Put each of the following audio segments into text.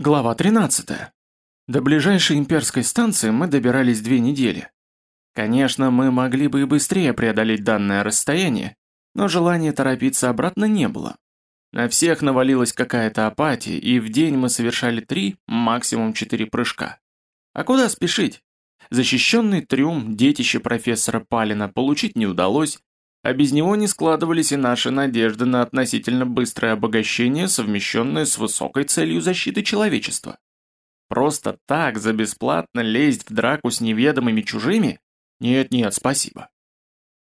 Глава 13. До ближайшей имперской станции мы добирались две недели. Конечно, мы могли бы и быстрее преодолеть данное расстояние, но желания торопиться обратно не было. На всех навалилась какая-то апатия, и в день мы совершали три, максимум четыре прыжка. А куда спешить? Защищенный трюм, детище профессора Палина, получить не удалось, а без него не складывались и наши надежды на относительно быстрое обогащение, совмещенное с высокой целью защиты человечества. Просто так за бесплатно лезть в драку с неведомыми чужими? Нет-нет, спасибо.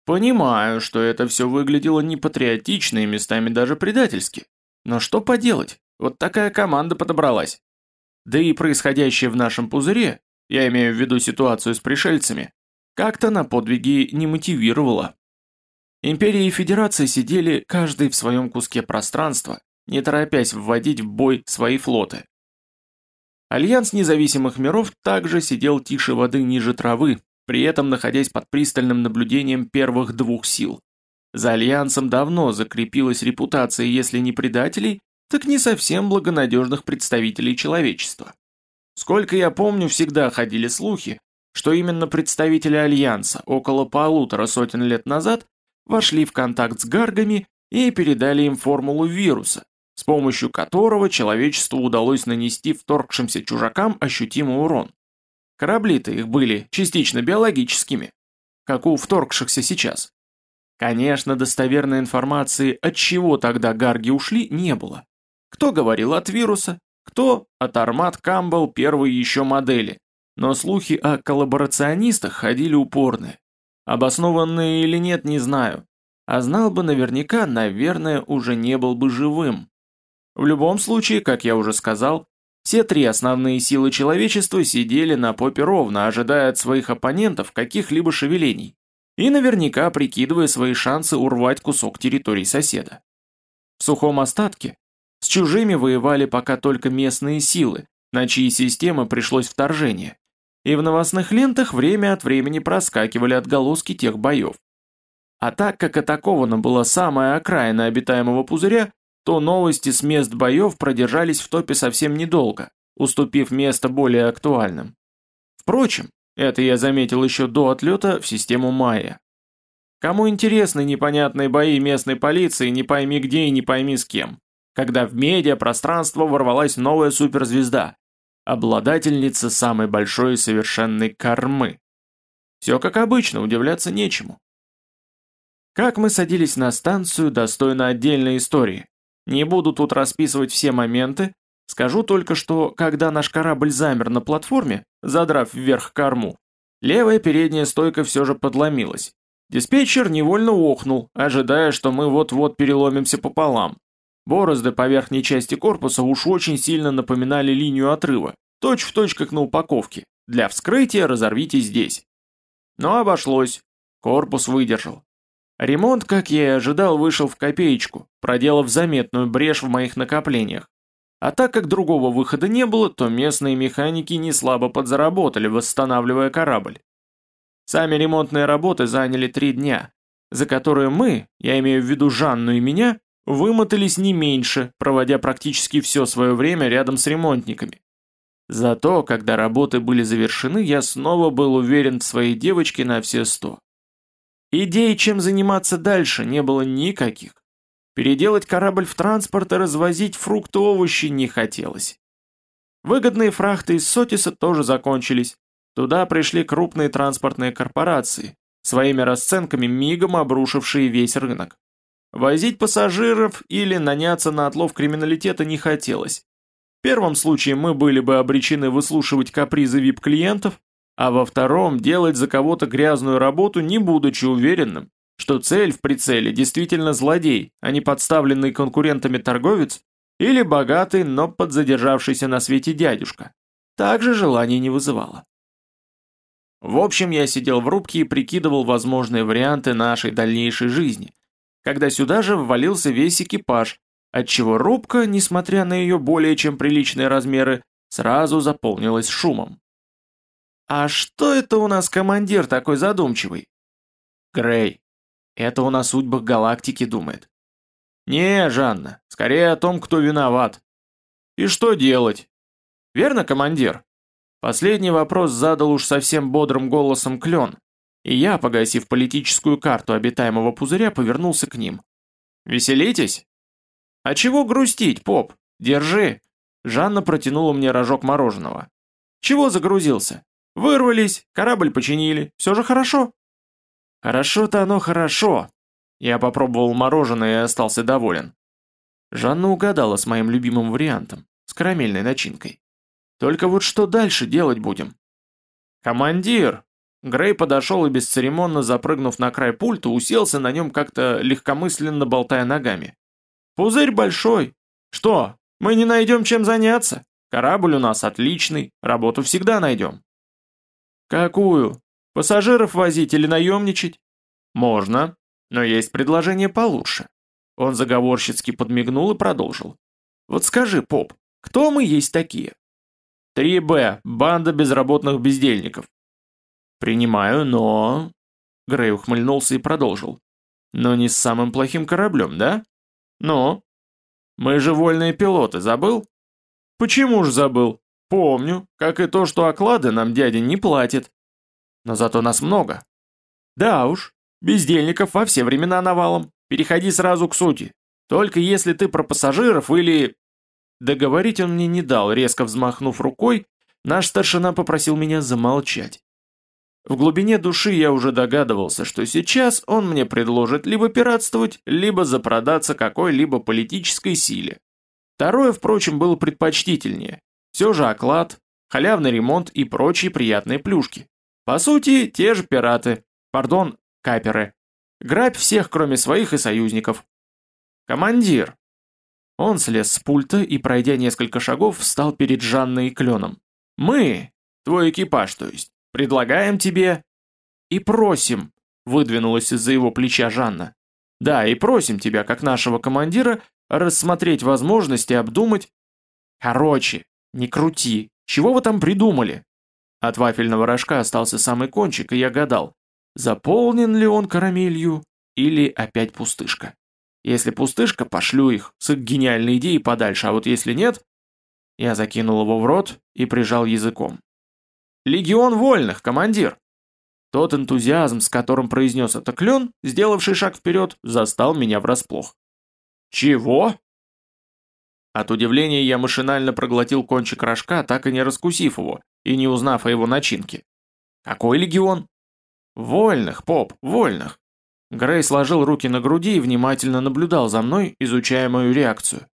Понимаю, что это все выглядело непатриотично и местами даже предательски. Но что поделать, вот такая команда подобралась. Да и происходящее в нашем пузыре, я имею в виду ситуацию с пришельцами, как-то на подвиги не мотивировало. Империя и Федерация сидели каждый в своем куске пространства, не торопясь вводить в бой свои флоты. Альянс независимых миров также сидел тише воды ниже травы, при этом находясь под пристальным наблюдением первых двух сил. За Альянсом давно закрепилась репутация, если не предателей, так не совсем благонадежных представителей человечества. Сколько я помню, всегда ходили слухи, что именно представители Альянса около полутора сотен лет назад вошли в контакт с гаргами и передали им формулу вируса, с помощью которого человечеству удалось нанести вторгшимся чужакам ощутимый урон. Корабли-то их были частично биологическими, как у вторгшихся сейчас. Конечно, достоверной информации, от чего тогда гарги ушли, не было. Кто говорил от вируса, кто от Армат Камбл первой еще модели. Но слухи о коллаборационистах ходили упорные. Обоснованные или нет, не знаю. А знал бы наверняка, наверное, уже не был бы живым. В любом случае, как я уже сказал, все три основные силы человечества сидели на попе ровно, ожидая от своих оппонентов каких-либо шевелений. И наверняка прикидывая свои шансы урвать кусок территории соседа. В сухом остатке с чужими воевали пока только местные силы, на чьи системы пришлось вторжение и в новостных лентах время от времени проскакивали отголоски тех боев. А так как атакована была самая окраина обитаемого пузыря, то новости с мест боев продержались в топе совсем недолго, уступив место более актуальным. Впрочем, это я заметил еще до отлета в систему Майя. Кому интересны непонятные бои местной полиции, не пойми где и не пойми с кем, когда в медиапространство ворвалась новая суперзвезда, обладательница самой большой и совершенной кормы. Все как обычно, удивляться нечему. Как мы садились на станцию, достойно отдельной истории. Не буду тут расписывать все моменты, скажу только, что когда наш корабль замер на платформе, задрав вверх корму, левая передняя стойка все же подломилась. Диспетчер невольно охнул, ожидая, что мы вот-вот переломимся пополам, Борозды по верхней части корпуса уж очень сильно напоминали линию отрыва, точь в точь как на упаковке. Для вскрытия разорвите здесь. Но обошлось. Корпус выдержал. Ремонт, как я и ожидал, вышел в копеечку, проделав заметную брешь в моих накоплениях. А так как другого выхода не было, то местные механики не слабо подзаработали, восстанавливая корабль. Сами ремонтные работы заняли три дня, за которые мы, я имею в виду Жанну и меня, Вымотались не меньше, проводя практически все свое время рядом с ремонтниками. Зато, когда работы были завершены, я снова был уверен в своей девочке на все сто. Идей, чем заниматься дальше, не было никаких. Переделать корабль в транспорт и развозить фрукты овощи не хотелось. Выгодные фрахты из Сотиса тоже закончились. Туда пришли крупные транспортные корпорации, своими расценками мигом обрушившие весь рынок. Возить пассажиров или наняться на отлов криминалитета не хотелось. В первом случае мы были бы обречены выслушивать капризы вип-клиентов, а во втором делать за кого-то грязную работу, не будучи уверенным, что цель в прицеле действительно злодей, а не подставленный конкурентами торговец или богатый, но подзадержавшийся на свете дядюшка. Также желание не вызывало. В общем, я сидел в рубке и прикидывал возможные варианты нашей дальнейшей жизни – когда сюда же ввалился весь экипаж, отчего рубка, несмотря на ее более чем приличные размеры, сразу заполнилась шумом. «А что это у нас командир такой задумчивый?» «Грей, это он о судьбах галактики думает». «Не, Жанна, скорее о том, кто виноват». «И что делать?» Верно, командир?» Последний вопрос задал уж совсем бодрым голосом Клен, и я, погасив политическую карту обитаемого пузыря, повернулся к ним. «Веселитесь?» «А чего грустить, поп? Держи!» Жанна протянула мне рожок мороженого. «Чего загрузился? Вырвались, корабль починили, все же хорошо?» «Хорошо-то оно хорошо!» Я попробовал мороженое и остался доволен. Жанна угадала с моим любимым вариантом, с карамельной начинкой. Только вот что дальше делать будем? «Командир!» Грей подошел и бесцеремонно запрыгнув на край пульта, уселся на нем как-то легкомысленно болтая ногами. «Пузырь большой. Что, мы не найдем чем заняться? Корабль у нас отличный, работу всегда найдем». «Какую? Пассажиров возить или наемничать?» «Можно, но есть предложение получше». Он заговорщицки подмигнул и продолжил. «Вот скажи, поп, кто мы есть такие?» «3Б, банда безработных бездельников. «Принимаю, но...» Грей ухмыльнулся и продолжил. «Но не с самым плохим кораблем, да?» «Ну?» «Мы же вольные пилоты, забыл?» «Почему ж забыл? Помню, как и то, что оклады нам дядя не платит. Но зато нас много». «Да уж, бездельников во все времена навалом. Переходи сразу к сути. Только если ты про пассажиров или...» Договорить он мне не дал, резко взмахнув рукой, наш старшина попросил меня замолчать. В глубине души я уже догадывался, что сейчас он мне предложит либо пиратствовать, либо запродаться какой-либо политической силе. Второе, впрочем, было предпочтительнее. Все же оклад, халявный ремонт и прочие приятные плюшки. По сути, те же пираты, пардон, каперы. Грабь всех, кроме своих и союзников. Командир. Он слез с пульта и, пройдя несколько шагов, встал перед Жанной и Кленом. Мы, твой экипаж, то есть, Предлагаем тебе...» «И просим», — выдвинулась из-за его плеча Жанна. «Да, и просим тебя, как нашего командира, рассмотреть возможности, обдумать...» «Короче, не крути, чего вы там придумали?» От вафельного рожка остался самый кончик, и я гадал, заполнен ли он карамелью или опять пустышка. Если пустышка, пошлю их с их гениальной идеей подальше, а вот если нет... Я закинул его в рот и прижал языком. «Легион вольных, командир!» Тот энтузиазм, с которым произнес это клен, сделавший шаг вперед, застал меня врасплох. «Чего?» От удивления я машинально проглотил кончик рожка, так и не раскусив его, и не узнав о его начинке. «Какой легион?» «Вольных, поп, вольных!» Грей сложил руки на груди и внимательно наблюдал за мной, изучая мою реакцию.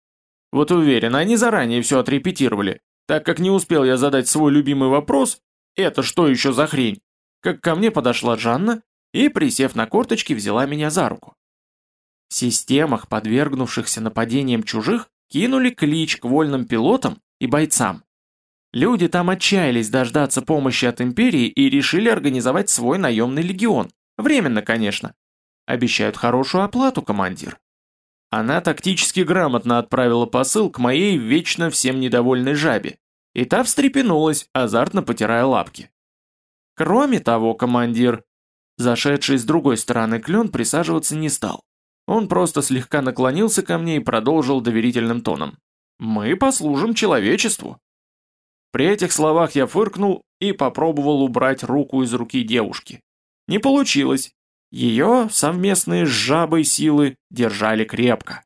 Вот уверен, они заранее все отрепетировали, так как не успел я задать свой любимый вопрос, «Это что еще за хрень?» Как ко мне подошла Жанна и, присев на корточки, взяла меня за руку. В системах, подвергнувшихся нападениям чужих, кинули клич к вольным пилотам и бойцам. Люди там отчаялись дождаться помощи от империи и решили организовать свой наемный легион. Временно, конечно. Обещают хорошую оплату, командир. Она тактически грамотно отправила посыл к моей вечно всем недовольной жабе. И та встрепенулась, азартно потирая лапки. Кроме того, командир, зашедший с другой стороны клен, присаживаться не стал. Он просто слегка наклонился ко мне и продолжил доверительным тоном. «Мы послужим человечеству». При этих словах я фыркнул и попробовал убрать руку из руки девушки. Не получилось. Ее совместные с жабой силы держали крепко.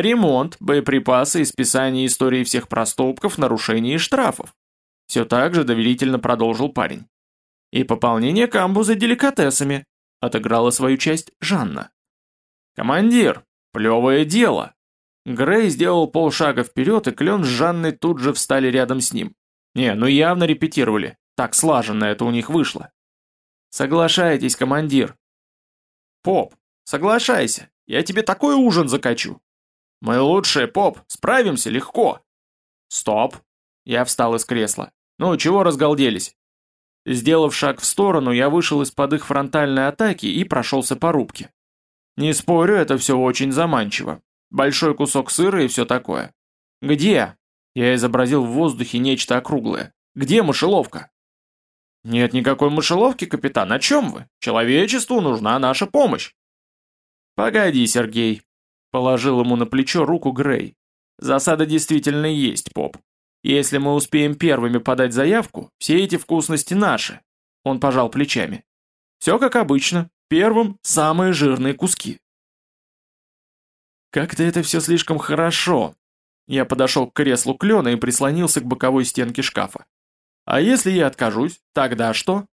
Ремонт, боеприпасы и списание истории всех проступков, нарушений и штрафов. Все так же доверительно продолжил парень. И пополнение камбуза деликатесами. Отыграла свою часть Жанна. «Командир, плевое дело!» Грей сделал полшага вперед, и Клен с Жанной тут же встали рядом с ним. Не, ну явно репетировали. Так слаженно это у них вышло. Соглашайтесь, командир. Поп, соглашайся, я тебе такой ужин закачу. «Мы лучшие, поп, справимся легко!» «Стоп!» Я встал из кресла. «Ну, чего разгалделись?» Сделав шаг в сторону, я вышел из-под их фронтальной атаки и прошелся по рубке. Не спорю, это все очень заманчиво. Большой кусок сыра и все такое. «Где?» Я изобразил в воздухе нечто округлое. «Где мышеловка?» «Нет никакой мышеловки, капитан, о чем вы? Человечеству нужна наша помощь!» «Погоди, Сергей, Положил ему на плечо руку Грей. Засада действительно есть, поп. Если мы успеем первыми подать заявку, все эти вкусности наши. Он пожал плечами. Все как обычно, первым самые жирные куски. Как-то это все слишком хорошо. Я подошел к креслу клена и прислонился к боковой стенке шкафа. А если я откажусь, тогда что?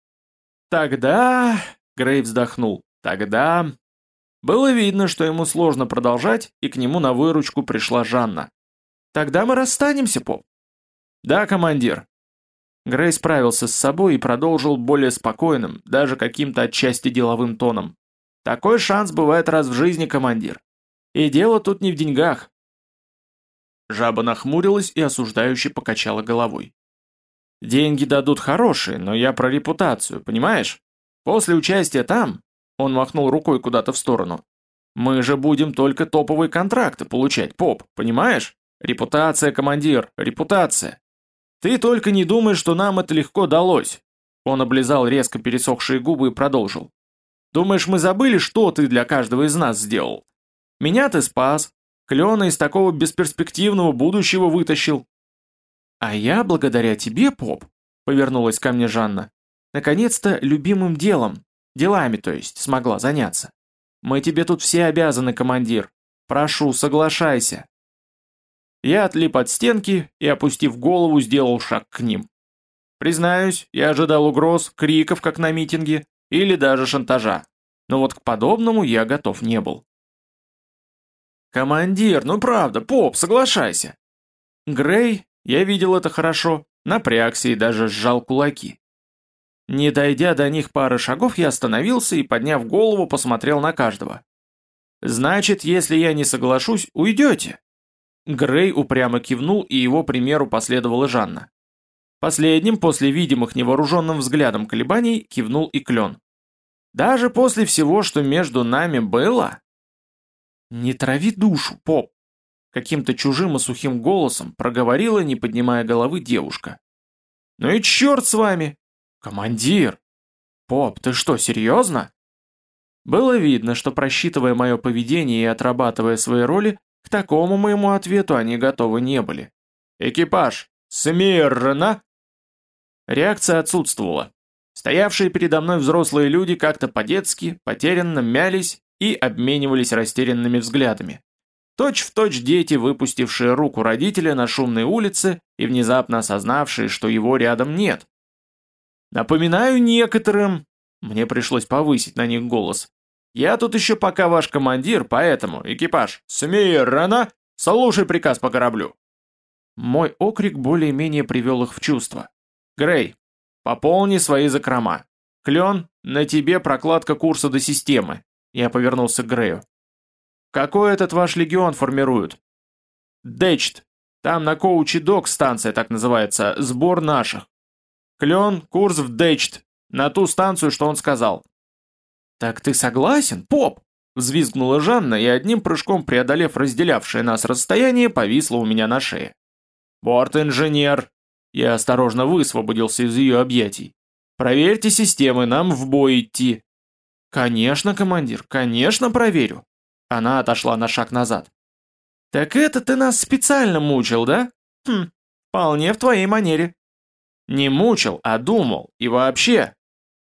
Тогда... Грей вздохнул. Тогда... Было видно, что ему сложно продолжать, и к нему на выручку пришла Жанна. «Тогда мы расстанемся, Поп». «Да, командир». Грей справился с собой и продолжил более спокойным, даже каким-то отчасти деловым тоном. «Такой шанс бывает раз в жизни, командир. И дело тут не в деньгах». Жаба нахмурилась и осуждающе покачала головой. «Деньги дадут хорошие, но я про репутацию, понимаешь? После участия там, он махнул рукой куда-то в сторону, мы же будем только топовые контракты получать, поп, понимаешь? Репутация, командир, репутация. Ты только не думай, что нам это легко далось. Он облизал резко пересохшие губы и продолжил. Думаешь, мы забыли, что ты для каждого из нас сделал? Меня ты спас, Клена из такого бесперспективного будущего вытащил. А я, благодаря тебе, поп, повернулась ко мне Жанна, наконец-то любимым делом, делами, то есть, смогла заняться. Мы тебе тут все обязаны, командир. Прошу, соглашайся. Я отлип от стенки и, опустив голову, сделал шаг к ним. Признаюсь, я ожидал угроз, криков, как на митинге, или даже шантажа. Но вот к подобному я готов не был. «Командир, ну правда, поп, соглашайся!» Грей, я видел это хорошо, напрягся и даже сжал кулаки. Не дойдя до них пары шагов, я остановился и, подняв голову, посмотрел на каждого. «Значит, если я не соглашусь, уйдете?» Грей упрямо кивнул, и его примеру последовала Жанна. Последним, после видимых невооруженным взглядом колебаний, кивнул и Клен. «Даже после всего, что между нами было?» «Не трави душу, поп!» Каким-то чужим и сухим голосом проговорила, не поднимая головы, девушка. «Ну и черт с вами! Командир! Поп, ты что, серьезно?» Было видно, что просчитывая мое поведение и отрабатывая свои роли, к такому моему ответу они готовы не были. «Экипаж! Смирно!» Реакция отсутствовала. Стоявшие передо мной взрослые люди как-то по-детски, потерянно мялись и обменивались растерянными взглядами. Точь в точь дети, выпустившие руку родителя на шумной улице и внезапно осознавшие, что его рядом нет. Напоминаю некоторым, мне пришлось повысить на них голос, я тут еще пока ваш командир, поэтому, экипаж, смирно, слушай приказ по кораблю. Мой окрик более-менее привел их в чувство. Грей, пополни свои закрома. Клен, на тебе прокладка курса до системы. Я повернулся к Грею. Какой этот ваш легион формируют? Дечт. Там на Коучи Док станция так называется, сбор наших. Клен, курс в Дечт. На ту станцию, что он сказал. «Так ты согласен, поп?» Взвизгнула Жанна и одним прыжком преодолев разделявшее нас расстояние, повисла у меня на шее. «Борт-инженер!» Я осторожно высвободился из ее объятий. «Проверьте системы, нам в бой идти!» «Конечно, командир, конечно проверю!» Она отошла на шаг назад. «Так это ты нас специально мучил, да? Хм, вполне в твоей манере». «Не мучил, а думал, и вообще...»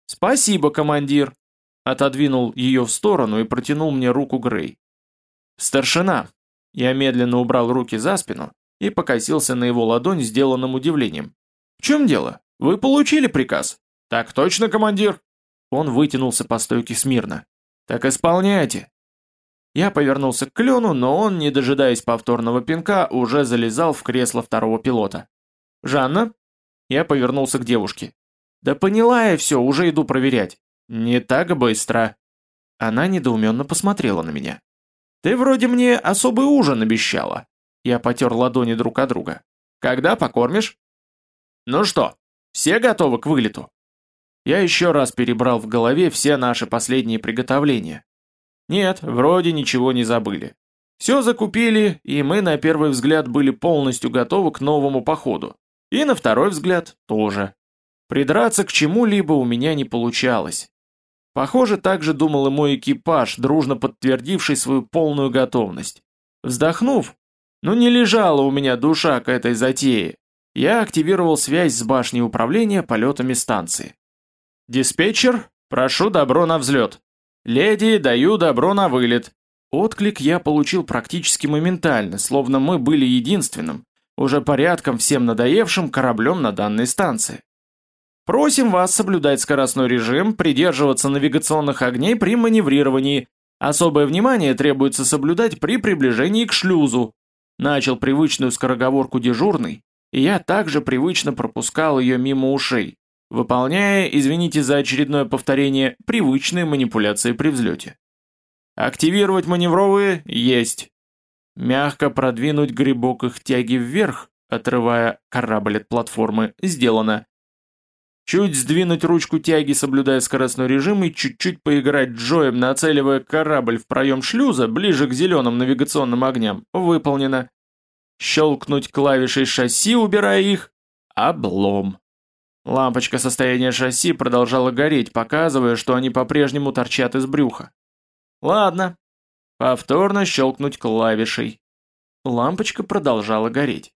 «Спасибо, командир!» Отодвинул ее в сторону и протянул мне руку Грей. «Старшина!» Я медленно убрал руки за спину и покосился на его ладонь сделанным удивлением. «В чем дело? Вы получили приказ?» «Так точно, командир!» Он вытянулся по стойке смирно. «Так исполняйте!» Я повернулся к клену, но он, не дожидаясь повторного пинка, уже залезал в кресло второго пилота. «Жанна?» Я повернулся к девушке. «Да поняла я все, уже иду проверять». «Не так быстро». Она недоуменно посмотрела на меня. «Ты вроде мне особый ужин обещала». Я потер ладони друг от друга. «Когда покормишь?» «Ну что, все готовы к вылету?» Я еще раз перебрал в голове все наши последние приготовления. Нет, вроде ничего не забыли. Все закупили, и мы на первый взгляд были полностью готовы к новому походу. И на второй взгляд тоже. Придраться к чему-либо у меня не получалось. Похоже, так же думал и мой экипаж, дружно подтвердивший свою полную готовность. Вздохнув, ну не лежала у меня душа к этой затее. Я активировал связь с башней управления полетами станции. «Диспетчер, прошу добро на взлет. Леди, даю добро на вылет». Отклик я получил практически моментально, словно мы были единственным, уже порядком всем надоевшим кораблем на данной станции. Просим вас соблюдать скоростной режим, придерживаться навигационных огней при маневрировании. Особое внимание требуется соблюдать при приближении к шлюзу. Начал привычную скороговорку дежурный, и я также привычно пропускал ее мимо ушей, выполняя, извините за очередное повторение, привычные манипуляции при взлете. Активировать маневровые есть. Мягко продвинуть грибок их тяги вверх, отрывая корабль от платформы, сделано. Чуть сдвинуть ручку тяги, соблюдая скоростной режим, и чуть-чуть поиграть Джоем, нацеливая корабль в проем шлюза, ближе к зеленым навигационным огням, выполнено. Щелкнуть клавишей шасси, убирая их. Облом. Лампочка состояния шасси продолжала гореть, показывая, что они по-прежнему торчат из брюха. Ладно. Повторно щелкнуть клавишей. Лампочка продолжала гореть.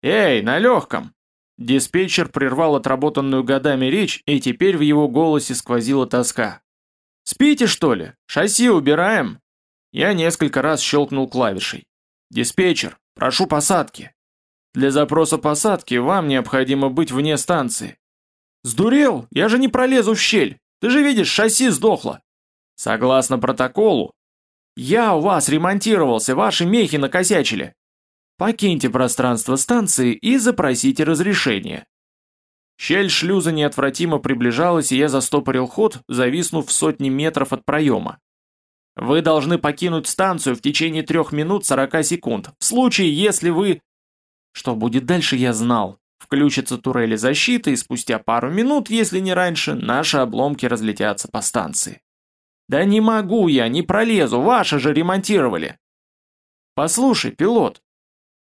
«Эй, на легком!» Диспетчер прервал отработанную годами речь, и теперь в его голосе сквозила тоска. «Спите, что ли? Шасси убираем?» Я несколько раз щелкнул клавишей. «Диспетчер, прошу посадки». «Для запроса посадки вам необходимо быть вне станции». «Сдурел? Я же не пролезу в щель. Ты же видишь, шасси сдохло». «Согласно протоколу». «Я у вас ремонтировался, ваши мехи накосячили». Покиньте пространство станции и запросите разрешение. Щель шлюза неотвратимо приближалась, и я застопорил ход, зависнув в сотни метров от проема. Вы должны покинуть станцию в течение трех минут 40 секунд. В случае, если вы... Что будет дальше, я знал. Включится турели защиты, и спустя пару минут, если не раньше, наши обломки разлетятся по станции. Да не могу я, не пролезу, ваши же ремонтировали. Послушай, пилот,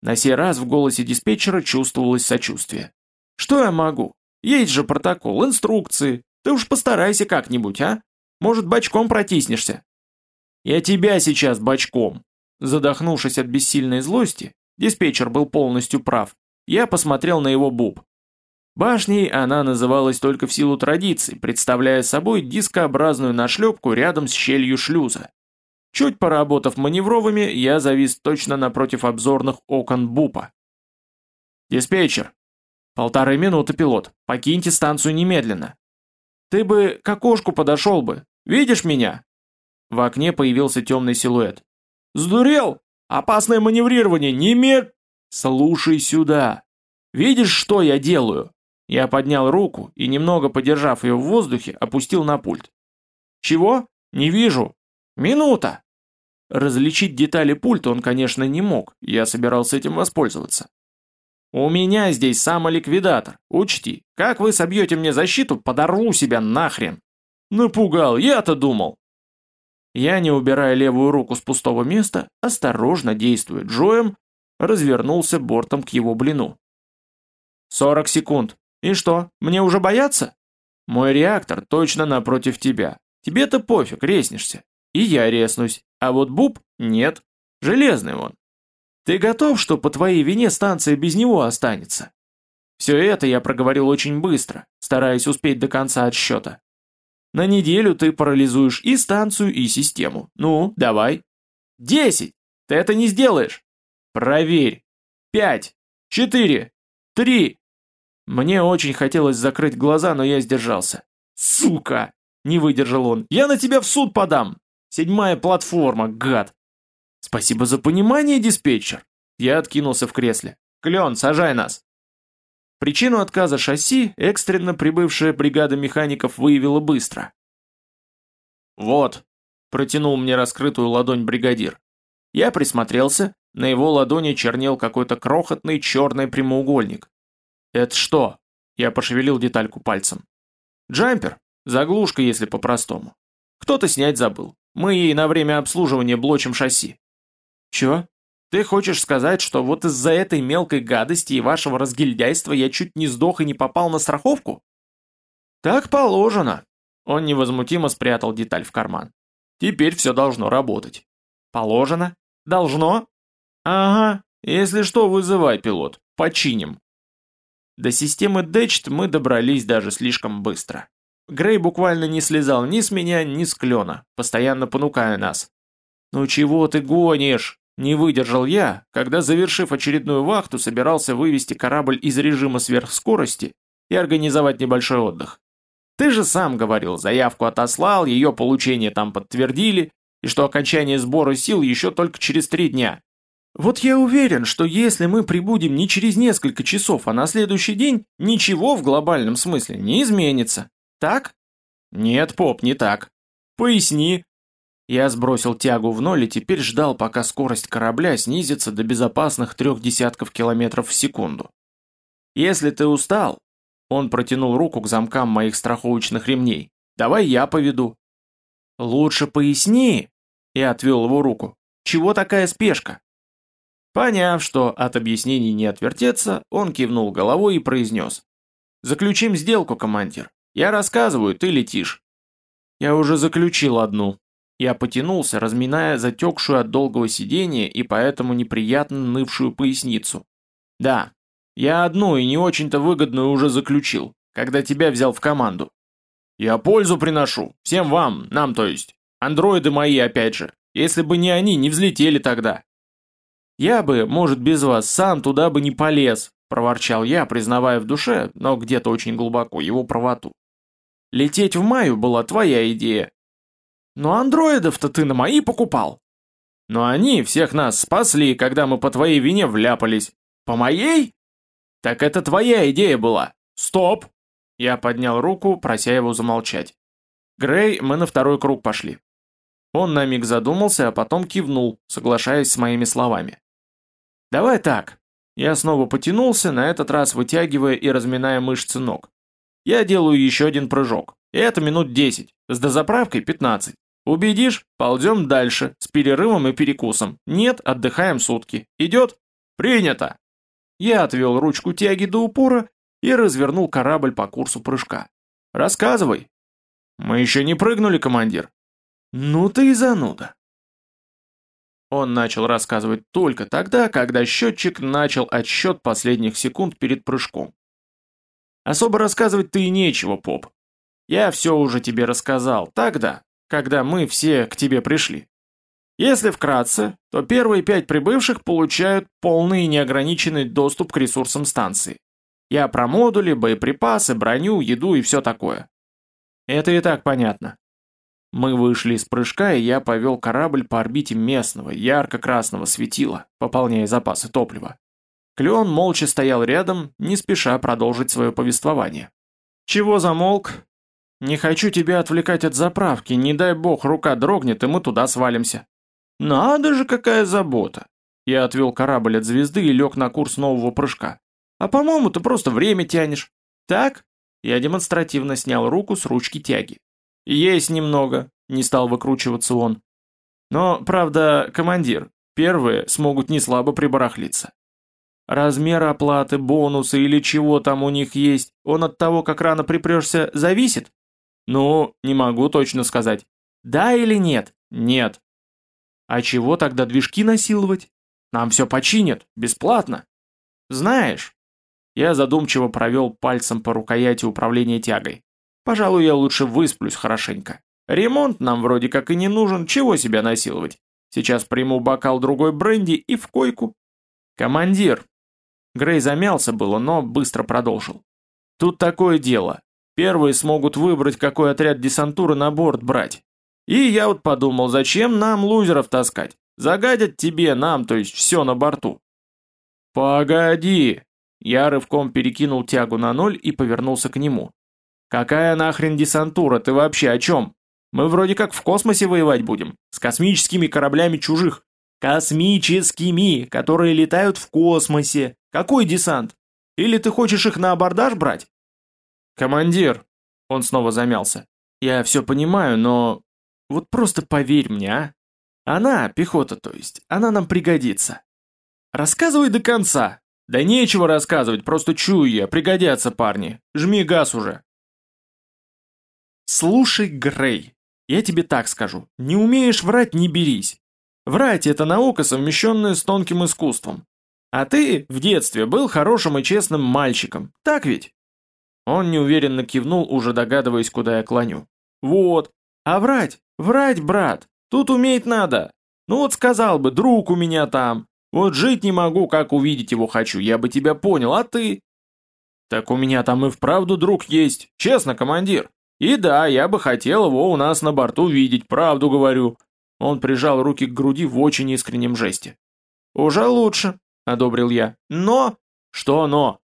на сей раз в голосе диспетчера чувствовалось сочувствие. «Что я могу? Есть же протокол, инструкции. Ты уж постарайся как-нибудь, а? Может, бочком протиснешься?» «Я тебя сейчас бочком!» Задохнувшись от бессильной злости, диспетчер был полностью прав. Я посмотрел на его буб. Башней она называлась только в силу традиций, представляя собой дискообразную нашлепку рядом с щелью шлюза. Чуть поработав маневровыми, я завис точно напротив обзорных окон БУПа. «Диспетчер!» «Полторы минуты, пилот. Покиньте станцию немедленно». «Ты бы к окошку подошел бы. Видишь меня?» В окне появился темный силуэт. «Сдурел? Опасное маневрирование! Немед...» «Слушай сюда. Видишь, что я делаю?» Я поднял руку и, немного подержав ее в воздухе, опустил на пульт. «Чего? Не вижу. Минута!» Различить детали пульта он, конечно, не мог, я собирался этим воспользоваться. «У меня здесь самоликвидатор, учти, как вы собьете мне защиту, подорву себя нахрен!» «Напугал, я-то думал!» Я, не убирая левую руку с пустого места, осторожно действуя Джоем, развернулся бортом к его блину. «Сорок секунд. И что, мне уже бояться?» «Мой реактор точно напротив тебя. Тебе-то пофиг, резнешься. И я резнусь. А вот Буб нет. Железный он. Ты готов, что по твоей вине станция без него останется? Все это я проговорил очень быстро, стараясь успеть до конца отсчета. На неделю ты парализуешь и станцию, и систему. Ну, давай. Десять! Ты это не сделаешь. Проверь. Пять. Четыре. Три. Мне очень хотелось закрыть глаза, но я сдержался. Сука! Не выдержал он. Я на тебя в суд подам. Седьмая платформа, гад. Спасибо за понимание, диспетчер. Я откинулся в кресле. Клен, сажай нас. Причину отказа шасси экстренно прибывшая бригада механиков выявила быстро. «Вот», — протянул мне раскрытую ладонь бригадир. Я присмотрелся, на его ладони чернел какой-то крохотный черный прямоугольник. «Это что?» — я пошевелил детальку пальцем. «Джампер, заглушка, если по-простому. Кто-то снять забыл. Мы ей на время обслуживания блочим шасси». «Чё? Ты хочешь сказать, что вот из-за этой мелкой гадости и вашего разгильдяйства я чуть не сдох и не попал на страховку?» «Так положено». Он невозмутимо спрятал деталь в карман. «Теперь все должно работать». «Положено? Должно?» «Ага. Если что, вызывай, пилот. Починим». До системы Дечт мы добрались даже слишком быстро. Грей буквально не слезал ни с меня, ни с клена, постоянно понукая нас. «Ну чего ты гонишь?» Не выдержал я, когда, завершив очередную вахту, собирался вывести корабль из режима сверхскорости и организовать небольшой отдых. Ты же сам говорил, заявку отослал, ее получение там подтвердили, и что окончание сбора сил еще только через три дня. Вот я уверен, что если мы прибудем не через несколько часов, а на следующий день, ничего в глобальном смысле не изменится. Так? Нет, поп, не так. Поясни. Я сбросил тягу в ноль и теперь ждал, пока скорость корабля снизится до безопасных трех десятков километров в секунду. Если ты устал, он протянул руку к замкам моих страховочных ремней, давай я поведу. Лучше поясни, я отвел его руку. Чего такая спешка? Поняв, что от объяснений не отвертеться, он кивнул головой и произнес. «Заключим сделку, командир. Я рассказываю, ты летишь». «Я уже заключил одну». Я потянулся, разминая затекшую от долгого сидения и поэтому неприятно нывшую поясницу. «Да, я одну и не очень-то выгодную уже заключил, когда тебя взял в команду». «Я пользу приношу. Всем вам, нам то есть. Андроиды мои опять же. Если бы не они, не взлетели тогда». «Я бы, может, без вас сам туда бы не полез», – проворчал я, признавая в душе, но где-то очень глубоко, его правоту. «Лететь в маю была твоя идея». «Но андроидов-то ты на мои покупал». «Но они всех нас спасли, когда мы по твоей вине вляпались. По моей?» «Так это твоя идея была. Стоп!» Я поднял руку, прося его замолчать. «Грей, мы на второй круг пошли». Он на миг задумался, а потом кивнул, соглашаясь с моими словами. «Давай так». Я снова потянулся, на этот раз вытягивая и разминая мышцы ног. Я делаю еще один прыжок. И это минут 10, с дозаправкой 15. Убедишь? Ползем дальше, с перерывом и перекусом. Нет, отдыхаем сутки. Идет? Принято. Я отвел ручку тяги до упора и развернул корабль по курсу прыжка. Рассказывай. Мы еще не прыгнули, командир. Ну ты и зануда. Он начал рассказывать только тогда, когда счетчик начал отсчет последних секунд перед прыжком. Особо рассказывать ты и нечего, поп. Я все уже тебе рассказал тогда, когда мы все к тебе пришли. Если вкратце, то первые пять прибывших получают полный и неограниченный доступ к ресурсам станции. Я про модули, боеприпасы, броню, еду и все такое. Это и так понятно. Мы вышли из прыжка, и я повел корабль по орбите местного, ярко-красного светила, пополняя запасы топлива. Клеон молча стоял рядом, не спеша продолжить свое повествование. «Чего замолк? Не хочу тебя отвлекать от заправки, не дай бог рука дрогнет, и мы туда свалимся». «Надо же, какая забота!» Я отвел корабль от звезды и лег на курс нового прыжка. «А по-моему, ты просто время тянешь. Так?» Я демонстративно снял руку с ручки тяги. «Есть немного», — не стал выкручиваться он. «Но, правда, командир, первые смогут не слабо прибарахлиться. Размер оплаты, бонусы или чего там у них есть, он от того, как рано припрешься, зависит? Ну, не могу точно сказать. Да или нет? Нет. А чего тогда движки насиловать? Нам все починят, бесплатно. Знаешь, я задумчиво провел пальцем по рукояти управления тягой. Пожалуй, я лучше высплюсь хорошенько. Ремонт нам вроде как и не нужен, чего себя насиловать? Сейчас приму бокал другой бренди и в койку. Командир. Грей замялся было, но быстро продолжил. Тут такое дело. Первые смогут выбрать, какой отряд десантуры на борт брать. И я вот подумал, зачем нам лузеров таскать? Загадят тебе, нам, то есть все на борту. Погоди. Я рывком перекинул тягу на ноль и повернулся к нему. Какая нахрен десантура, ты вообще о чем? Мы вроде как в космосе воевать будем, с космическими кораблями чужих. Космическими, которые летают в космосе. Какой десант? Или ты хочешь их на абордаж брать? Командир, он снова замялся. Я все понимаю, но... Вот просто поверь мне, а? Она, пехота то есть, она нам пригодится. Рассказывай до конца. Да нечего рассказывать, просто чую я, пригодятся парни. Жми газ уже. Слушай, Грей, я тебе так скажу, не умеешь врать, не берись. Врать – это наука, совмещенная с тонким искусством. А ты в детстве был хорошим и честным мальчиком, так ведь? Он неуверенно кивнул, уже догадываясь, куда я клоню. Вот. А врать, врать, брат, тут уметь надо. Ну вот сказал бы, друг у меня там. Вот жить не могу, как увидеть его хочу, я бы тебя понял, а ты? Так у меня там и вправду друг есть, честно, командир. И да, я бы хотел его у нас на борту видеть, правду говорю. Он прижал руки к груди в очень искреннем жесте. Уже лучше, одобрил я. Но... Что но?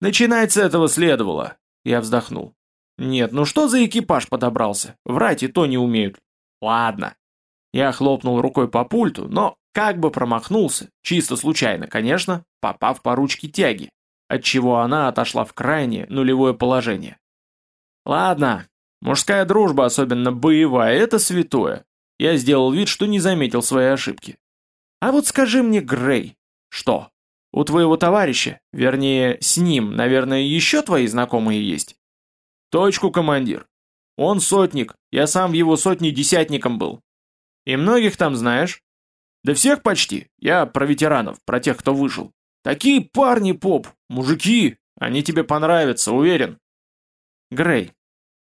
Начинать с этого следовало. Я вздохнул. Нет, ну что за экипаж подобрался? Врать и то не умеют. Ладно. Я хлопнул рукой по пульту, но как бы промахнулся, чисто случайно, конечно, попав по ручке тяги, отчего она отошла в крайнее нулевое положение. Ладно, мужская дружба, особенно боевая, это святое. Я сделал вид, что не заметил своей ошибки. А вот скажи мне, Грей, что? У твоего товарища, вернее, с ним, наверное, еще твои знакомые есть? Точку, командир. Он сотник, я сам в его сотне десятником был. И многих там знаешь? Да всех почти. Я про ветеранов, про тех, кто вышел. Такие парни, поп, мужики, они тебе понравятся, уверен. Грей.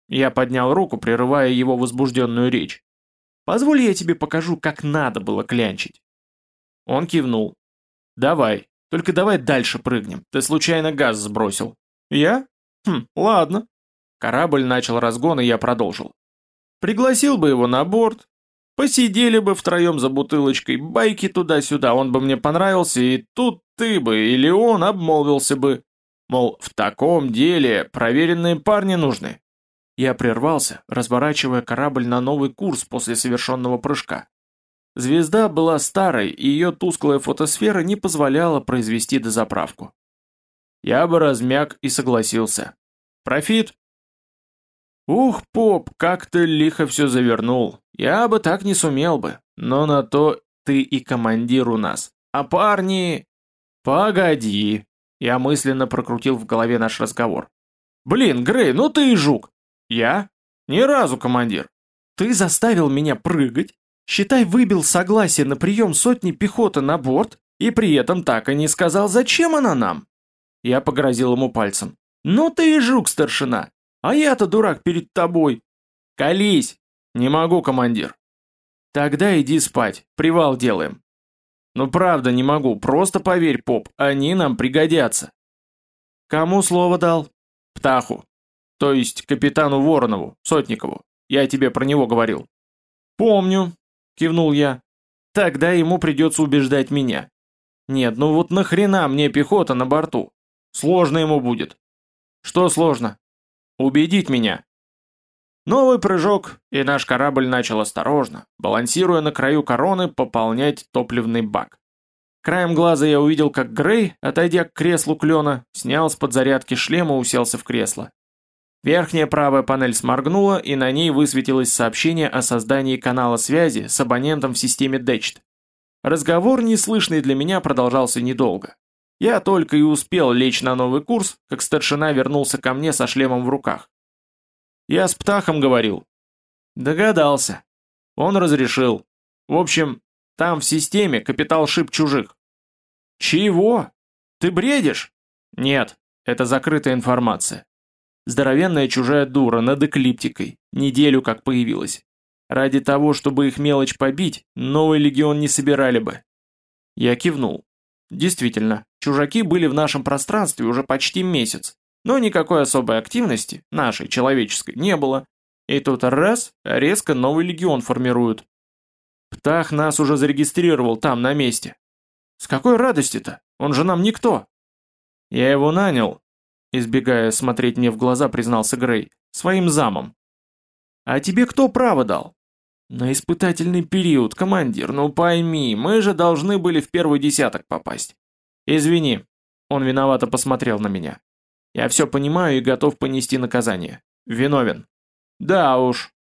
Я поднял руку, прерывая его возбужденную речь. Позволь я тебе покажу, как надо было клянчить. Он кивнул. Давай, только давай дальше прыгнем. Ты случайно газ сбросил. Я? Хм, ладно. Корабль начал разгон, и я продолжил. Пригласил бы его на борт, Посидели бы втроем за бутылочкой, байки туда-сюда, он бы мне понравился, и тут ты бы или он обмолвился бы. Мол, в таком деле проверенные парни нужны. Я прервался, разворачивая корабль на новый курс после совершенного прыжка. Звезда была старой, и ее тусклая фотосфера не позволяла произвести дозаправку. Я бы размяк и согласился. Профит? Ух, поп, как ты лихо все завернул. Я бы так не сумел бы, но на то ты и командир у нас. А парни... Погоди. Я мысленно прокрутил в голове наш разговор. Блин, Грей, ну ты и жук. Я? Ни разу, командир. Ты заставил меня прыгать, считай, выбил согласие на прием сотни пехоты на борт, и при этом так и не сказал, зачем она нам. Я погрозил ему пальцем. Ну ты и жук, старшина. А я-то дурак перед тобой. Колись, «Не могу, командир». «Тогда иди спать, привал делаем». «Ну правда не могу, просто поверь, поп, они нам пригодятся». «Кому слово дал?» «Птаху. То есть капитану Воронову, Сотникову. Я тебе про него говорил». «Помню», — кивнул я. «Тогда ему придется убеждать меня». «Нет, ну вот нахрена мне пехота на борту? Сложно ему будет». «Что сложно?» «Убедить меня». Новый прыжок, и наш корабль начал осторожно, балансируя на краю короны, пополнять топливный бак. Краем глаза я увидел, как Грей, отойдя к креслу клена, снял с подзарядки шлема и уселся в кресло. Верхняя правая панель сморгнула, и на ней высветилось сообщение о создании канала связи с абонентом в системе DECHT. Разговор, неслышный для меня, продолжался недолго. Я только и успел лечь на новый курс, как старшина вернулся ко мне со шлемом в руках. Я с Птахом говорил. Догадался. Он разрешил. В общем, там в системе капитал шип чужих. Чего? Ты бредишь? Нет, это закрытая информация. Здоровенная чужая дура над эклиптикой, неделю как появилась. Ради того, чтобы их мелочь побить, новый легион не собирали бы. Я кивнул. Действительно, чужаки были в нашем пространстве уже почти месяц. Но никакой особой активности, нашей, человеческой, не было. И тут раз, резко новый легион формируют. Птах нас уже зарегистрировал там, на месте. С какой радости-то? Он же нам никто. Я его нанял, избегая смотреть мне в глаза, признался Грей, своим замом. А тебе кто право дал? На испытательный период, командир, ну пойми, мы же должны были в первый десяток попасть. Извини. Он виновато посмотрел на меня. Я все понимаю и готов понести наказание. Виновен. Да уж.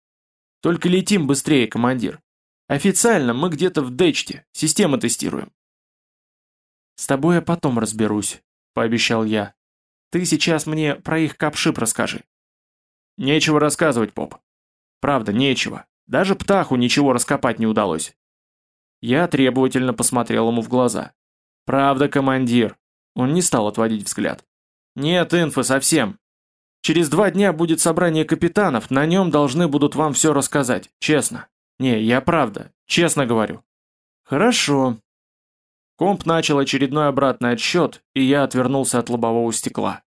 Только летим быстрее, командир. Официально мы где-то в Дечте, систему тестируем. С тобой я потом разберусь, пообещал я. Ты сейчас мне про их капшип расскажи. Нечего рассказывать, поп. Правда, нечего. Даже птаху ничего раскопать не удалось. Я требовательно посмотрел ему в глаза. Правда, командир. Он не стал отводить взгляд. Нет инфы совсем. Через два дня будет собрание капитанов, на нем должны будут вам все рассказать, честно. Не, я правда, честно говорю. Хорошо. Комп начал очередной обратный отсчет, и я отвернулся от лобового стекла.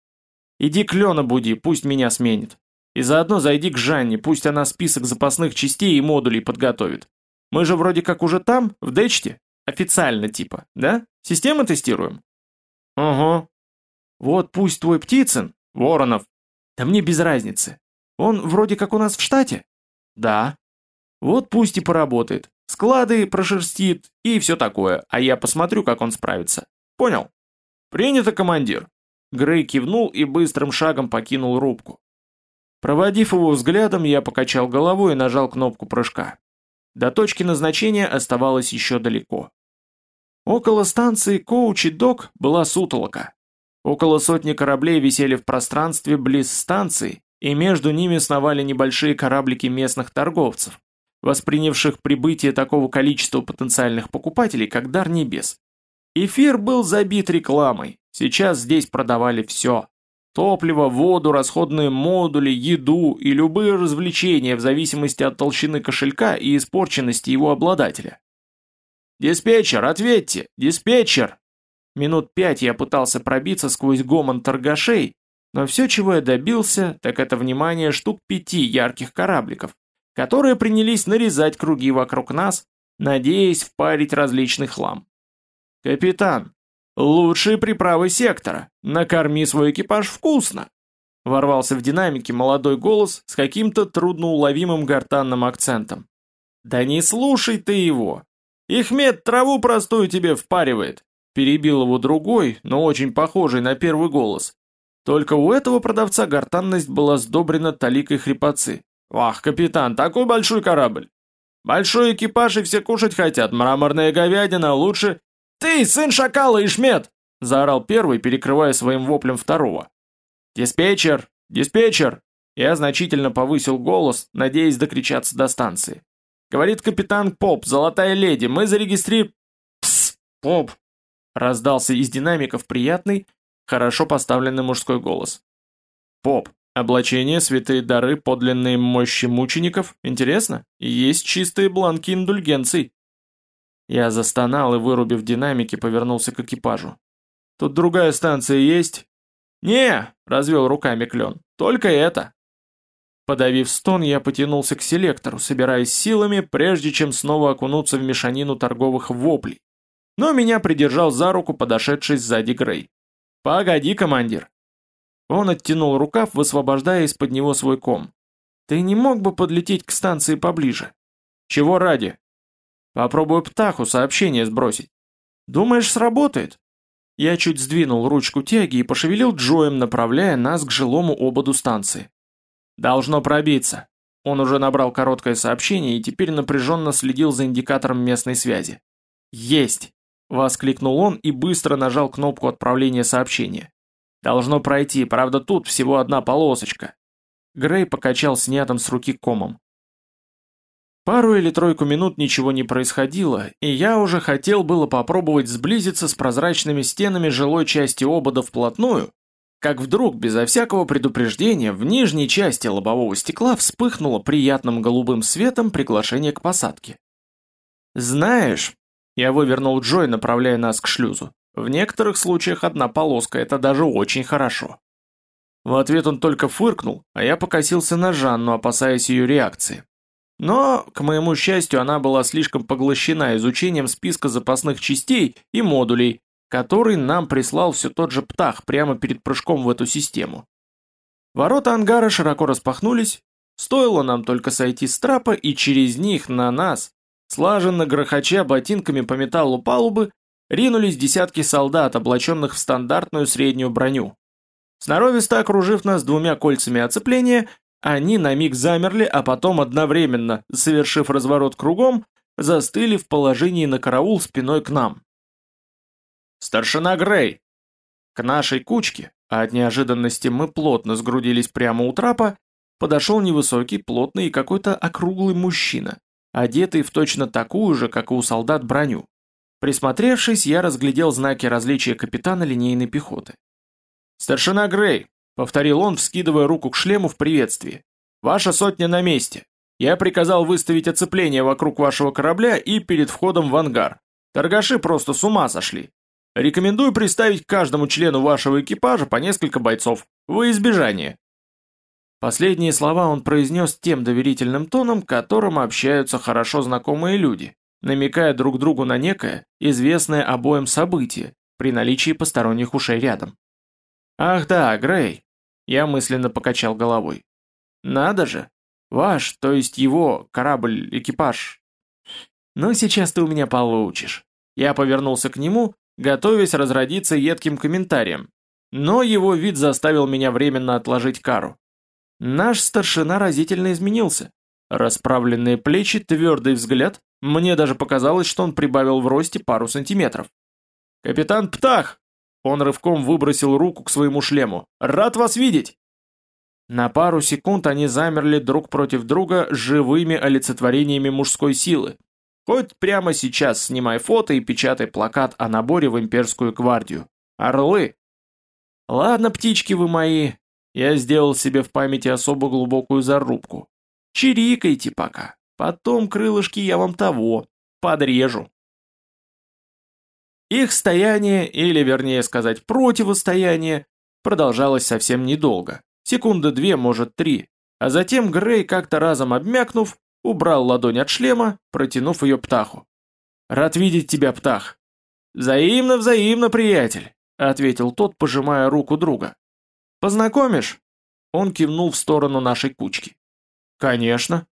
Иди к Лена буди, пусть меня сменит. И заодно зайди к Жанне, пусть она список запасных частей и модулей подготовит. Мы же вроде как уже там, в Дэчте. Официально типа, да? Системы тестируем? Ага. Вот пусть твой Птицын, Воронов, да мне без разницы. Он вроде как у нас в штате? Да. Вот пусть и поработает. Склады прошерстит и все такое, а я посмотрю, как он справится. Понял? Принято, командир. Грей кивнул и быстрым шагом покинул рубку. Проводив его взглядом, я покачал головой и нажал кнопку прыжка. До точки назначения оставалось еще далеко. Около станции Коучи-Док была сутолока. Около сотни кораблей висели в пространстве близ станции, и между ними сновали небольшие кораблики местных торговцев, воспринявших прибытие такого количества потенциальных покупателей, как дар небес. Эфир был забит рекламой, сейчас здесь продавали все. Топливо, воду, расходные модули, еду и любые развлечения в зависимости от толщины кошелька и испорченности его обладателя. «Диспетчер, ответьте! Диспетчер!» Минут пять я пытался пробиться сквозь гомон торгашей, но все, чего я добился, так это внимание штук пяти ярких корабликов, которые принялись нарезать круги вокруг нас, надеясь впарить различный хлам. «Капитан, лучшие приправы сектора, накорми свой экипаж вкусно!» Ворвался в динамике молодой голос с каким-то трудноуловимым гортанным акцентом. «Да не слушай ты его! Ихмед траву простую тебе впаривает!» Перебил его другой, но очень похожий на первый голос. Только у этого продавца гортанность была сдобрена таликой хрипотцы. «Вах, капитан, такой большой корабль! Большой экипаж и все кушать хотят, мраморная говядина лучше...» «Ты, сын шакала, Ишмет!» — заорал первый, перекрывая своим воплем второго. «Диспетчер! Диспетчер!» Я значительно повысил голос, надеясь докричаться до станции. Говорит капитан Поп, золотая леди, мы зарегистри... Пс, Поп! Раздался из динамиков приятный, хорошо поставленный мужской голос. Поп, облачение, святые дары, подлинные мощи мучеников, интересно? Есть чистые бланки индульгенций. Я застонал и, вырубив динамики, повернулся к экипажу. «Тут другая станция есть?» «Не!» — развел руками клен. «Только это!» Подавив стон, я потянулся к селектору, собираясь силами, прежде чем снова окунуться в мешанину торговых воплей. Но меня придержал за руку подошедший сзади Грей. «Погоди, командир!» Он оттянул рукав, высвобождая из-под него свой ком. «Ты не мог бы подлететь к станции поближе?» «Чего ради?» «Попробую птаху сообщение сбросить». «Думаешь, сработает?» Я чуть сдвинул ручку тяги и пошевелил Джоем, направляя нас к жилому ободу станции. «Должно пробиться». Он уже набрал короткое сообщение и теперь напряженно следил за индикатором местной связи. «Есть!» – воскликнул он и быстро нажал кнопку отправления сообщения. «Должно пройти, правда тут всего одна полосочка». Грей покачал снятым с руки комом. Пару или тройку минут ничего не происходило, и я уже хотел было попробовать сблизиться с прозрачными стенами жилой части обода вплотную, как вдруг, безо всякого предупреждения, в нижней части лобового стекла вспыхнуло приятным голубым светом приглашение к посадке. «Знаешь», — я вывернул Джой, направляя нас к шлюзу, «в некоторых случаях одна полоска — это даже очень хорошо». В ответ он только фыркнул, а я покосился на Жанну, опасаясь ее реакции. Но, к моему счастью, она была слишком поглощена изучением списка запасных частей и модулей, который нам прислал все тот же птах прямо перед прыжком в эту систему. Ворота ангара широко распахнулись, стоило нам только сойти с трапа, и через них на нас, слаженно грохоча ботинками по металлу палубы, ринулись десятки солдат, облаченных в стандартную среднюю броню. Сноровисто окружив нас двумя кольцами оцепления, они на миг замерли, а потом одновременно, совершив разворот кругом, застыли в положении на караул спиной к нам. «Старшина Грей!» К нашей кучке, а от неожиданности мы плотно сгрудились прямо у трапа, подошел невысокий, плотный и какой-то округлый мужчина, одетый в точно такую же, как и у солдат, броню. Присмотревшись, я разглядел знаки различия капитана линейной пехоты. «Старшина Грей», — повторил он, вскидывая руку к шлему в приветствии. «Ваша сотня на месте. Я приказал выставить оцепление вокруг вашего корабля и перед входом в ангар. Торгаши просто с ума сошли. Рекомендую приставить каждому члену вашего экипажа по несколько бойцов. Во избежание». Последние слова он произнес тем доверительным тоном, которым общаются хорошо знакомые люди, намекая друг другу на некое, известное обоим событие, при наличии посторонних ушей рядом. «Ах да, Грей!» Я мысленно покачал головой. «Надо же! Ваш, то есть его, корабль, экипаж. Ну, сейчас ты у меня получишь». Я повернулся к нему, готовясь разродиться едким комментарием. Но его вид заставил меня временно отложить кару. Наш старшина разительно изменился. Расправленные плечи, твердый взгляд. Мне даже показалось, что он прибавил в росте пару сантиметров. «Капитан Птах!» Он рывком выбросил руку к своему шлему. «Рад вас видеть!» На пару секунд они замерли друг против друга живыми олицетворениями мужской силы. Хоть прямо сейчас снимай фото и печатай плакат о наборе в имперскую гвардию. Орлы! Ладно, птички вы мои, я сделал себе в памяти особо глубокую зарубку. Чирикайте пока, потом крылышки я вам того, подрежу. Их стояние, или вернее сказать противостояние, продолжалось совсем недолго, секунды две, может три, а затем Грей, как-то разом обмякнув, убрал ладонь от шлема, протянув ее птаху. «Рад видеть тебя, птах!» «Взаимно, взаимно, приятель!» — ответил тот, пожимая руку друга. «Познакомишь?» Он кивнул в сторону нашей кучки. «Конечно».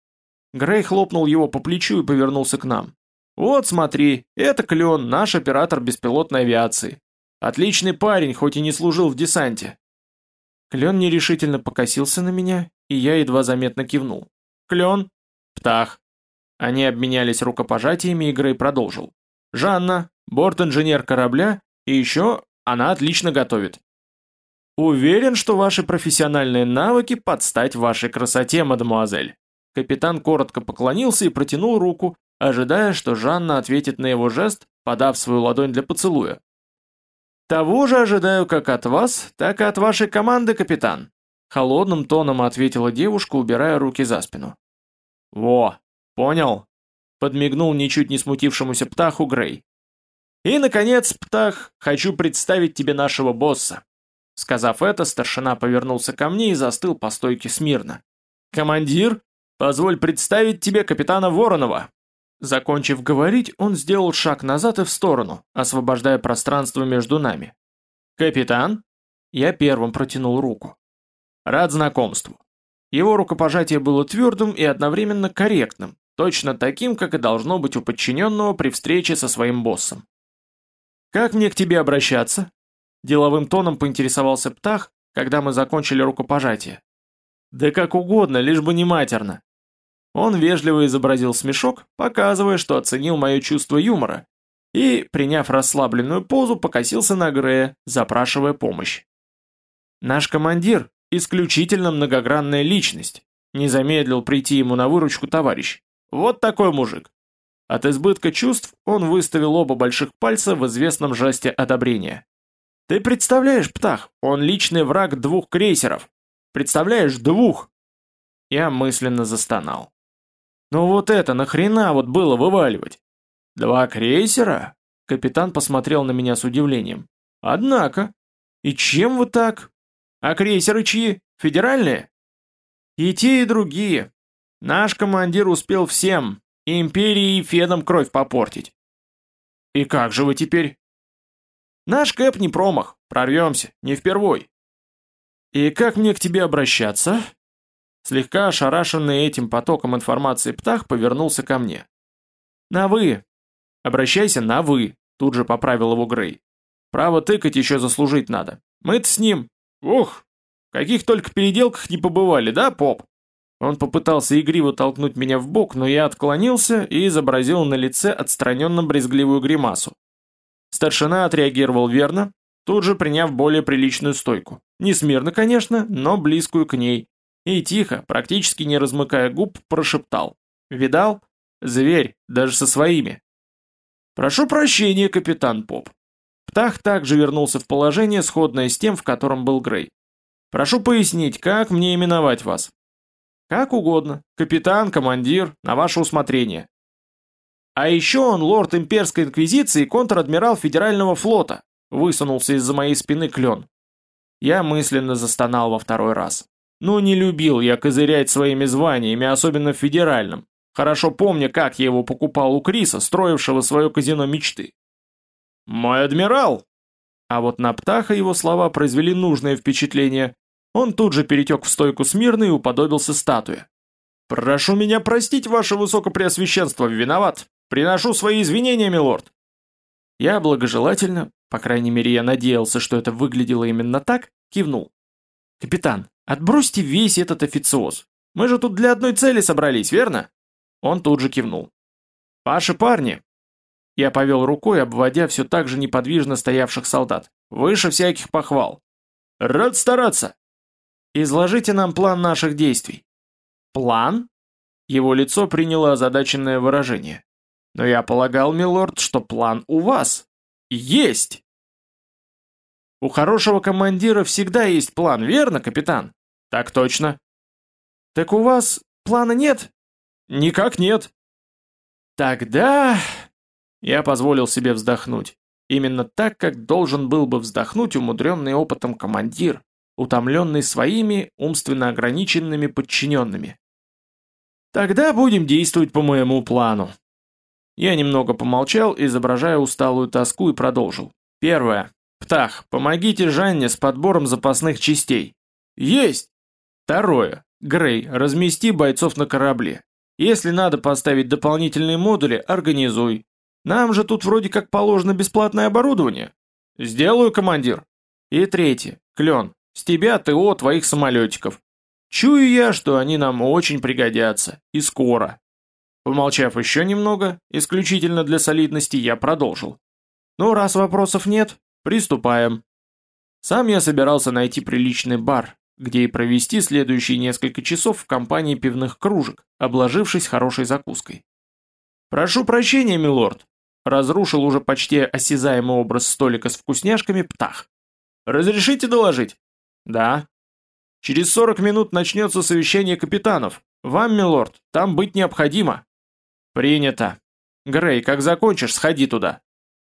Грей хлопнул его по плечу и повернулся к нам. «Вот смотри, это Клен, наш оператор беспилотной авиации. Отличный парень, хоть и не служил в десанте». Клен нерешительно покосился на меня, и я едва заметно кивнул. «Клен?» «Птах». Они обменялись рукопожатиями, и Грей продолжил. «Жанна, борт-инженер корабля, и еще она отлично готовит. Уверен, что ваши профессиональные навыки подстать вашей красоте, мадемуазель. Капитан коротко поклонился и протянул руку, ожидая, что Жанна ответит на его жест, подав свою ладонь для поцелуя. «Того же ожидаю как от вас, так и от вашей команды, капитан», холодным тоном ответила девушка, убирая руки за спину. «Во, понял», подмигнул ничуть не смутившемуся Птаху Грей. «И, наконец, Птах, хочу представить тебе нашего босса. Сказав это, старшина повернулся ко мне и застыл по стойке смирно. «Командир, позволь представить тебе капитана Воронова!» Закончив говорить, он сделал шаг назад и в сторону, освобождая пространство между нами. «Капитан?» Я первым протянул руку. «Рад знакомству». Его рукопожатие было твердым и одновременно корректным, точно таким, как и должно быть у подчиненного при встрече со своим боссом. «Как мне к тебе обращаться?» Деловым тоном поинтересовался Птах, когда мы закончили рукопожатие. «Да как угодно, лишь бы не матерно». Он вежливо изобразил смешок, показывая, что оценил мое чувство юмора, и, приняв расслабленную позу, покосился на Грея, запрашивая помощь. «Наш командир – исключительно многогранная личность», не замедлил прийти ему на выручку товарищ. «Вот такой мужик». От избытка чувств он выставил оба больших пальца в известном жесте одобрения. Ты представляешь, Птах, он личный враг двух крейсеров. Представляешь, двух!» Я мысленно застонал. «Ну вот это нахрена вот было вываливать?» «Два крейсера?» Капитан посмотрел на меня с удивлением. «Однако. И чем вы так? А крейсеры чьи? Федеральные?» «И те, и другие. Наш командир успел всем, и империи, и Федом кровь попортить». «И как же вы теперь?» Наш Кэп не промах, прорвемся, не впервой. И как мне к тебе обращаться? Слегка ошарашенный этим потоком информации Птах повернулся ко мне. На «вы». Обращайся на «вы», тут же поправил его Грей. Право тыкать еще заслужить надо. Мы-то с ним... Ух, в каких только переделках не побывали, да, поп? Он попытался игриво толкнуть меня в бок, но я отклонился и изобразил на лице отстраненно брезгливую гримасу. Старшина отреагировал верно, тут же приняв более приличную стойку. Не смирно, конечно, но близкую к ней. И тихо, практически не размыкая губ, прошептал. «Видал? Зверь, даже со своими». «Прошу прощения, капитан Поп». Птах также вернулся в положение, сходное с тем, в котором был Грей. «Прошу пояснить, как мне именовать вас?» «Как угодно. Капитан, командир, на ваше усмотрение». «А еще он лорд имперской инквизиции и контр-адмирал федерального флота», высунулся из-за моей спины клен. Я мысленно застонал во второй раз. Ну не любил я козырять своими званиями, особенно в федеральном. Хорошо помню, как я его покупал у Криса, строившего свое казино мечты. «Мой адмирал!» А вот на Птаха его слова произвели нужное впечатление. Он тут же перетек в стойку смирно и уподобился статуе. «Прошу меня простить, ваше высокопреосвященство, виноват. Приношу свои извинения, милорд». Я благожелательно, по крайней мере я надеялся, что это выглядело именно так, кивнул. «Капитан, отбросьте весь этот официоз. Мы же тут для одной цели собрались, верно?» Он тут же кивнул. «Ваши парни!» Я повел рукой, обводя все так же неподвижно стоявших солдат. «Выше всяких похвал!» «Рад стараться!» «Изложите нам план наших действий». «План?» Его лицо приняло озадаченное выражение. «Но я полагал, милорд, что план у вас». «Есть!» «У хорошего командира всегда есть план, верно, капитан?» «Так точно». «Так у вас плана нет?» Никак нет. Тогда... Я позволил себе вздохнуть. Именно так, как должен был бы вздохнуть умудренный опытом командир, утомленный своими умственно ограниченными подчиненными. Тогда будем действовать по моему плану. Я немного помолчал, изображая усталую тоску, и продолжил. Первое. Птах, помогите Жанне с подбором запасных частей. Есть! Второе. Грей, размести бойцов на корабле. Если надо поставить дополнительные модули, организуй. Нам же тут вроде как положено бесплатное оборудование. Сделаю, командир. И третье. Клен. С тебя ТО твоих самолетиков. Чую я, что они нам очень пригодятся. И скоро. Помолчав еще немного, исключительно для солидности, я продолжил. Ну, раз вопросов нет, приступаем. Сам я собирался найти приличный бар, где и провести следующие несколько часов в компании пивных кружек, обложившись хорошей закуской. «Прошу прощения, милорд», — разрушил уже почти осязаемый образ столика с вкусняшками птах. «Разрешите доложить?» «Да». «Через сорок минут начнется совещание капитанов. Вам, милорд, там быть необходимо». «Принято. Грей, как закончишь, сходи туда».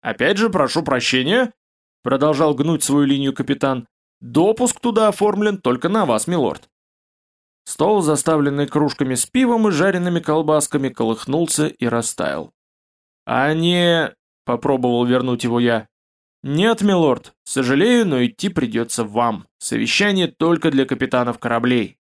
«Опять же, прошу прощения», — продолжал гнуть свою линию капитан, Допуск туда оформлен только на вас, милорд. Стол, заставленный кружками с пивом и жареными колбасками, колыхнулся и растаял. «А не...» — попробовал вернуть его я. «Нет, милорд, сожалею, но идти придется вам. Совещание только для капитанов кораблей».